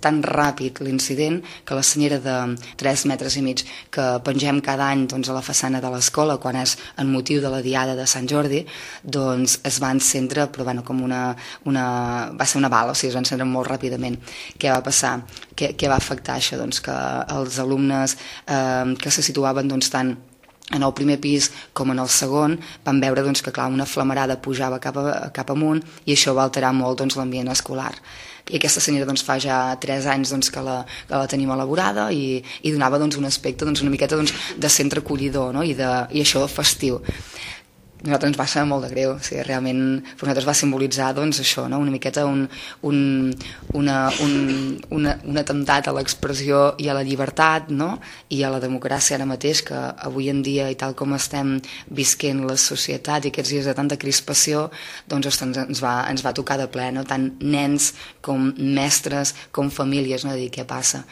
tan ràpid l'incident que la senyera de 3 metres i mig que pengem cada any doncs, a la façana de l'escola quan és en motiu de la diada de Sant Jordi doncs es va encendre però bueno, com una, una, va ser una bala, o sigui, es va encendre molt ràpidament. Què va passar? Què, què va afectar això? Doncs que els alumnes eh, que se situaven doncs, tant en el primer pis com en el segon van veure doncs, que clar, una flamarada pujava cap, a, cap amunt i això va alterar molt doncs, l'ambient escolar i aquesta senyora doncs, fa ja 3 anys doncs, que, la, que la tenim elaborada i, i donava doncs, un aspecte doncs, una miqueta doncs, de centre acollidor no? I, de, i això festiu nosaltres ens va ser molt de greu, o sigui, realment per nosaltres va simbolitzar doncs, això, no? una miqueta un, un, una, un, una, un atemptat a l'expressió i a la llibertat no? i a la democràcia ara mateix, que avui en dia i tal com estem visquent la societat i aquests dies de tanta crispació, doncs ostres, ens, va, ens va tocar de ple, no? tant nens com mestres com famílies, no? de dir què passa.